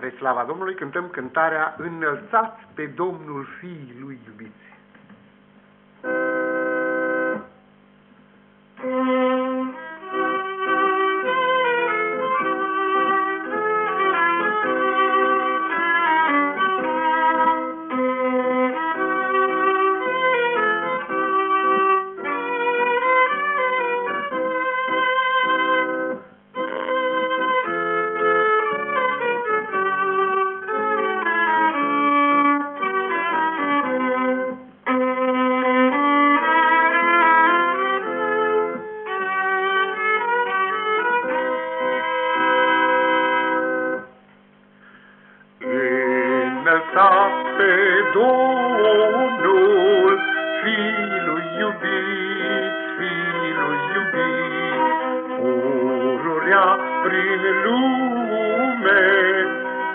Spre slava Domnului cântăm cântarea Înălțați pe Domnul fiii lui iubiți. Înălțat pe Domnul, Fiul iubit, Fiul iubit, pururea prin lume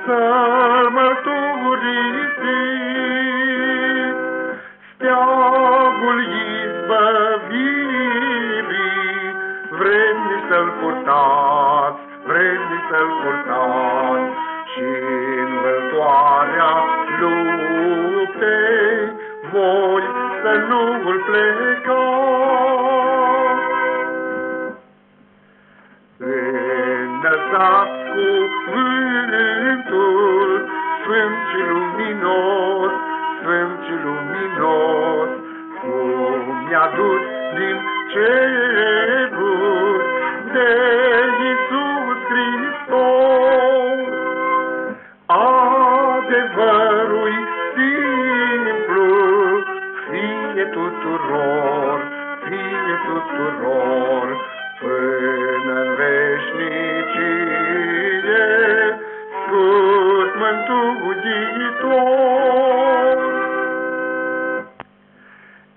să-L mărturisit. Steagul izbăvirii, vrem să-L purtați, vrem să-L purtați, să nu-l plecați. Înălțați cuvântul Sfânt și luminos, Sfânt și luminos, cum mi-a dus din ceruri de Iisus Hristos. Adevărul tuturor, fie tuturor, până în veșnicie, scurt mântuitor.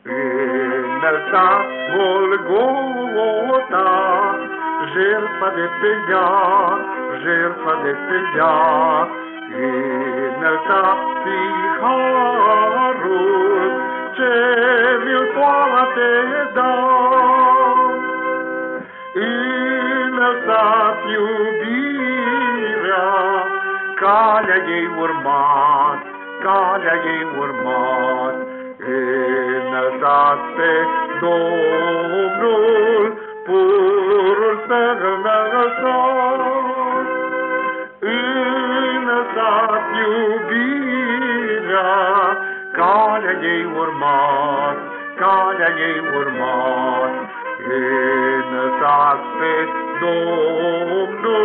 Înălțați Golgota, jertfa de pe ea, jertfa de pe ea, poate da. Înălțați iubirea, calea ei urmat, calea ei urmat, înălțați pe Domnul, purul să-l înălțați. Înălțați iubirea, calea ei urmat, calea ei urmați. Înălțați pe Domnul